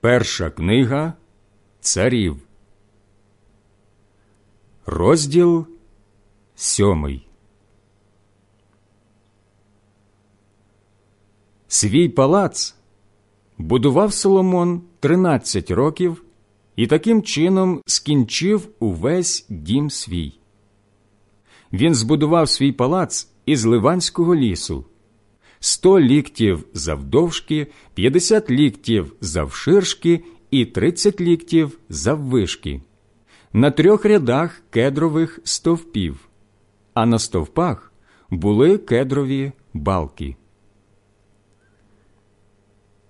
Перша книга Царів, розділ сьомий. Свій палац будував Соломон тринадцять років і таким чином скінчив увесь дім свій. Він збудував свій палац із Ливанського лісу, сто ліктів завдовжки, п'ятдесят ліктів завширшки і тридцять ліктів заввишки, на трьох рядах кедрових стовпів, а на стовпах були кедрові балки.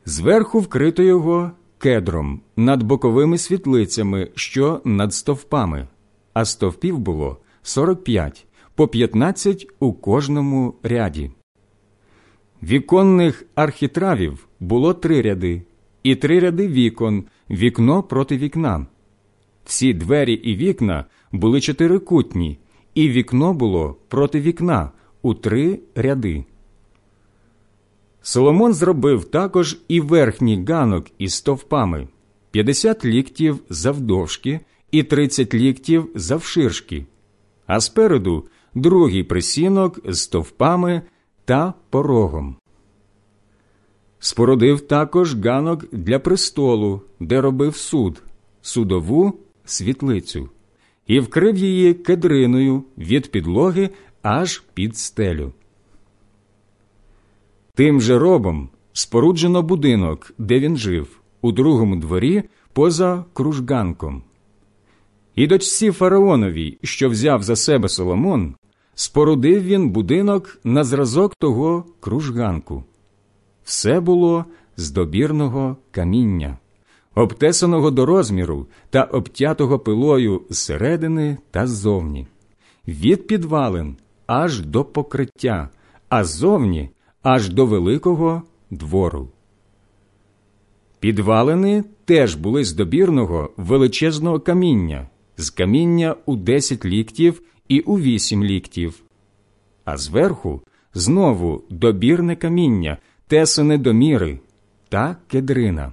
Зверху вкрито його кедром над боковими світлицями, що над стовпами, а стовпів було сорок п'ять, по п'ятнадцять у кожному ряді. Віконних архітравів було три ряди, і три ряди вікон, вікно проти вікна. Всі двері і вікна були чотирикутні, і вікно було проти вікна у три ряди. Соломон зробив також і верхній ганок із стовпами 50 ліктів завдовжки і 30 ліктів завширшки, а спереду другий присінок з стовпами та порогом. Спорудив також ганок для престолу, де робив суд, судову світлицю, і вкрив її кедриною від підлоги аж під стелю. Тим же робом споруджено будинок, де він жив, у другому дворі поза кружганком. І дочці фараоновій, що взяв за себе Соломон, спорудив він будинок на зразок того кружганку. Все було з добірного каміння, обтесаного до розміру та обтятого пилою зсередини та ззовні, від підвалин аж до покриття, а ззовні аж до великого двору. Підвалини теж були з добірного величезного каміння, з каміння у десять ліктів і у вісім ліктів, а зверху знову добірне каміння, тесане до міри та кедрина.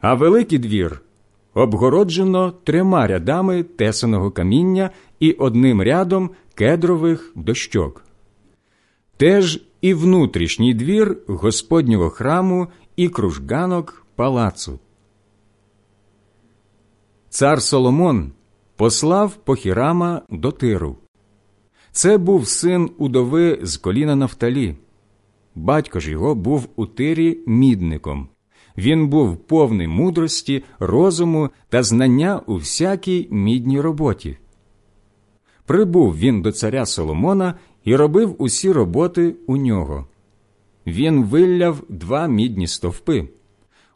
А великий двір обгороджено трьома рядами тесаного каміння і одним рядом кедрових дощок. Теж і внутрішній двір Господнього храму і кружганок палацу. Цар Соломон послав Похірама до Тиру. Це був син удови з коліна Нафталі. Батько ж його був у тирі мідником. Він був повний мудрості, розуму та знання у всякій мідній роботі. Прибув він до царя Соломона і робив усі роботи у нього. Він вилляв два мідні стовпи.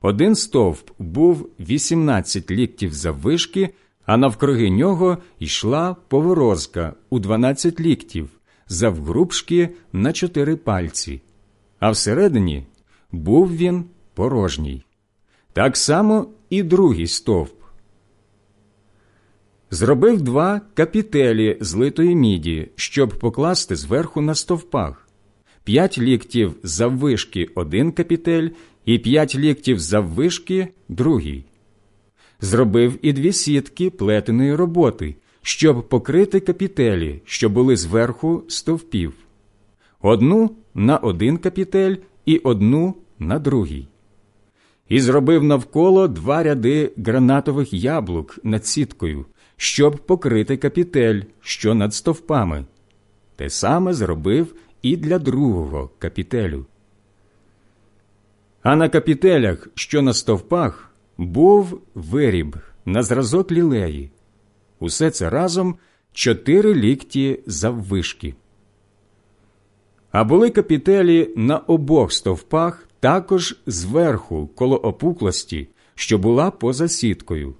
Один стовп був 18 ліктів заввишки, а навкруги нього йшла поворозка у 12 ліктів, завгрубшки на чотири пальці, а всередині був він порожній. Так само і другий стовп. Зробив два капітелі з литої міді, щоб покласти зверху на стовпах, п'ять ліктів заввишки один капітель і п'ять ліктів заввишки другий. Зробив і дві сітки плетеної роботи, щоб покрити капітелі, що були зверху стовпів, одну на один капітель і одну на другий. І зробив навколо два ряди гранатових яблук над сіткою щоб покрити капітель, що над стовпами. Те саме зробив і для другого капітелю. А на капітелях, що на стовпах, був виріб на зразок лілеї. Усе це разом чотири лікті заввишки. А були капітелі на обох стовпах також зверху, коло опуклості, що була поза сіткою.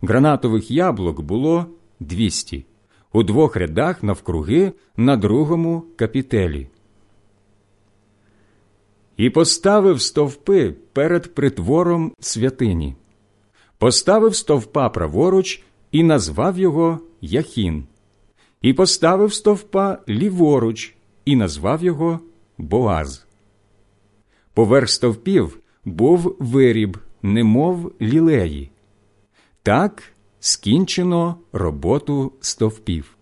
Гранатових яблук було двісті у двох рядах навкруги на другому капітелі. І поставив стовпи перед притвором святині, поставив стовпа праворуч і назвав його Яхін, і поставив стовпа ліворуч і назвав його Боаз. Поверх стовпів був виріб, немов лілеї. Так скінчено роботу стовпів.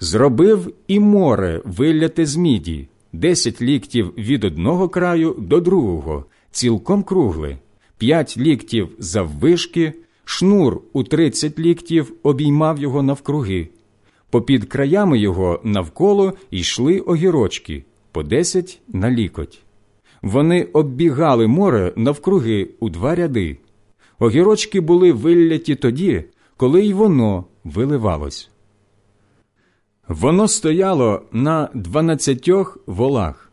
Зробив і море виляте з міді, десять ліктів від одного краю до другого, цілком кругле, п'ять ліктів заввишки, шнур у тридцять ліктів обіймав його навкруги. Попід краями його навколо йшли огірочки по десять на лікоть. Вони оббігали море навкруги у два ряди. Огірочки були вилляті тоді, коли й воно виливалось. Воно стояло на дванадцятьох волах.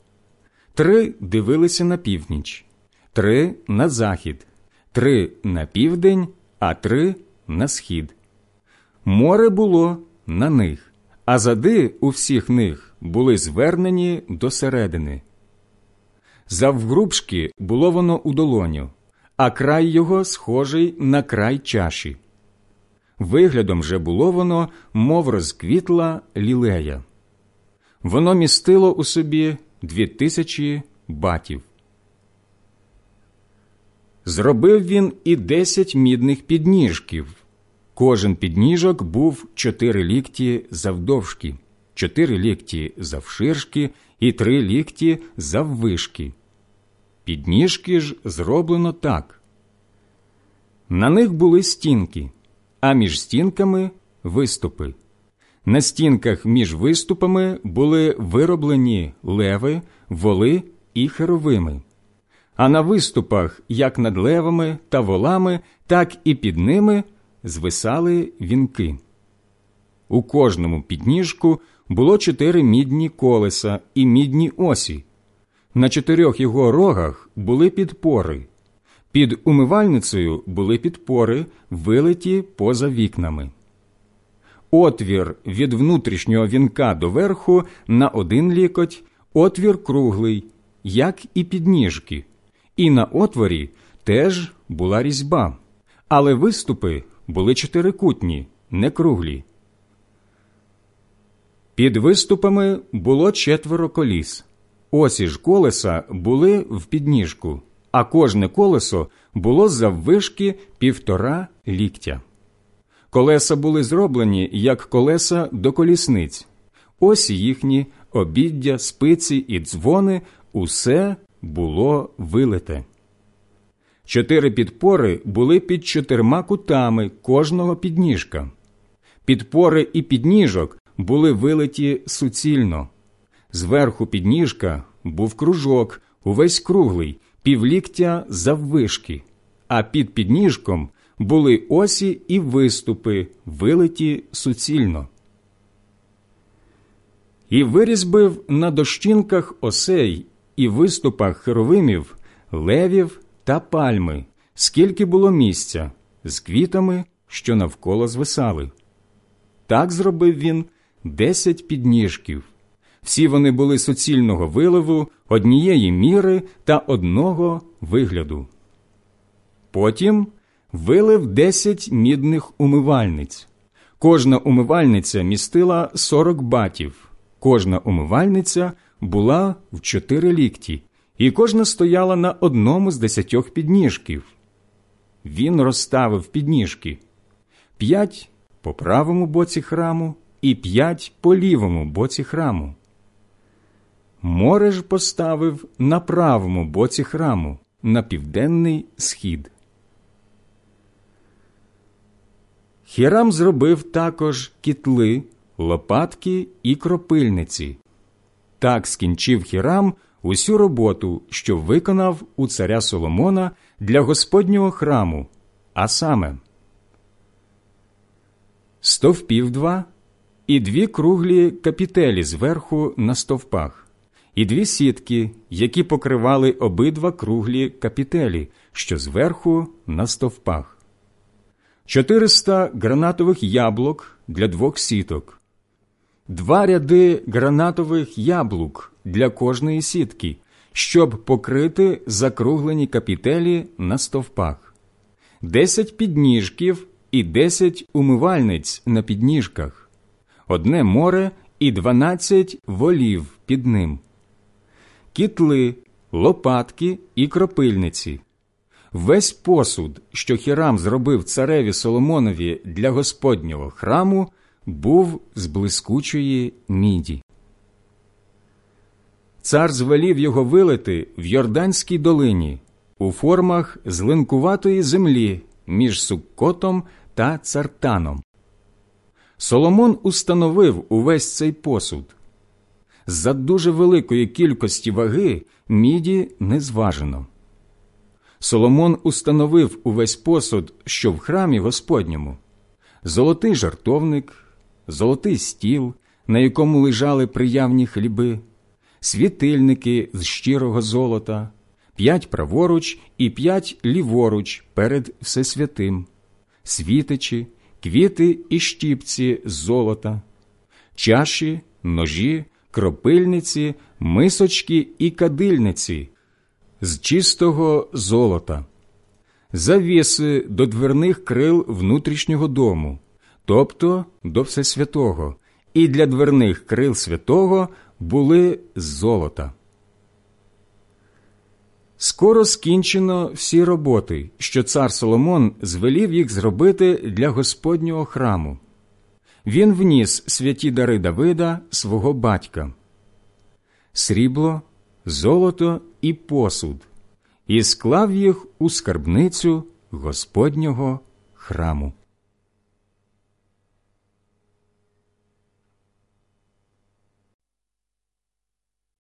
Три дивилися на північ, три на захід, три на південь, а три на схід. Море було на них, а зади у всіх них були звернені до середини. Завгрубшки було воно у долоню, а край його схожий на край чаші. Виглядом же було воно, мов розквітла лілея. Воно містило у собі дві тисячі батів. Зробив він і десять мідних підніжків. Кожен підніжок був чотири лікті завдовжки, чотири лікті завширшки і три лікті заввишки. Підніжки ж зроблено так. На них були стінки, а між стінками виступи. На стінках між виступами були вироблені леви, воли і херовими. А на виступах, як над левами та волами, так і під ними звисали вінки. У кожному підніжку було чотири мідні колеса і мідні осі. На чотирьох його рогах були підпори. Під умивальницею були підпори, вилиті поза вікнами. Отвір від внутрішнього вінка до верху на один лікоть, отвір круглий, як і підніжки, і на отворі теж була різьба, але виступи були чотирикутні, не круглі. Під виступами було четверо коліс. Осі ж колеса були в підніжку, а кожне колесо було заввишки півтора ліктя. Колеса були зроблені як колеса до колісниць. Осі їхні, обіддя, спиці і дзвони усе було вилите. Чотири підпори були під чотирма кутами кожного підніжка. Підпори і підніжок були вилиті суцільно. Зверху підніжка був кружок, увесь круглий, півліктя заввишки, а під підніжком були осі і виступи, вилиті суцільно. І вирізбив на дощинках осей і виступах херовимів, левів та пальми, скільки було місця, з квітами, що навколо звисали. Так зробив він десять підніжків. Всі вони були суцільного виливу, однієї міри та одного вигляду. Потім вилив десять мідних умивальниць. Кожна умивальниця містила сорок батів, кожна умивальниця була в чотири лікті, і кожна стояла на одному з десятьох підніжків. Він розставив підніжки п'ять по правому боці храму і п'ять по лівому боці храму. Море ж поставив на правому боці храму, на південний схід. Хірам зробив також кітли, лопатки і кропильниці. Так скінчив Хірам усю роботу, що виконав у царя Соломона для Господнього храму, а саме стовпів два і дві круглі капітелі зверху на стовпах, і дві сітки, які покривали обидва круглі капітелі, що зверху на стовпах, чотириста гранатових яблук для двох сіток, два ряди гранатових яблук для кожної сітки, щоб покрити закруглені капітелі на стовпах, десять підніжків і десять умивальниць на підніжках, одне море і дванадцять волів під ним, кітли, лопатки і кропильниці. Весь посуд, що Хірам зробив цареві Соломонові для Господнього храму, був з блискучої міді. Цар звелів його вилити в Йорданській долині у формах злинкуватої землі між Суккотом та цартаном. Соломон установив увесь цей посуд. За дуже великої кількості ваги міді не зважено. Соломон установив увесь посуд, що в храмі Господньому золотий жартовник, золотий стіл, на якому лежали приявні хліби, світильники з щирого золота, п'ять праворуч і п'ять ліворуч перед Всесвятим, світичі, квіти і щіпці з золота, чаші, ножі, кропильниці, мисочки і кадильниці з чистого золота, завіси до дверних крил внутрішнього дому, тобто до Всесвятого, і для дверних крил святого були з золота. Скоро скінчено всі роботи, що цар Соломон звелів їх зробити для Господнього храму. Він вніс святі дари Давида, свого батька, срібло, золото і посуд, і склав їх у скарбницю Господнього храму.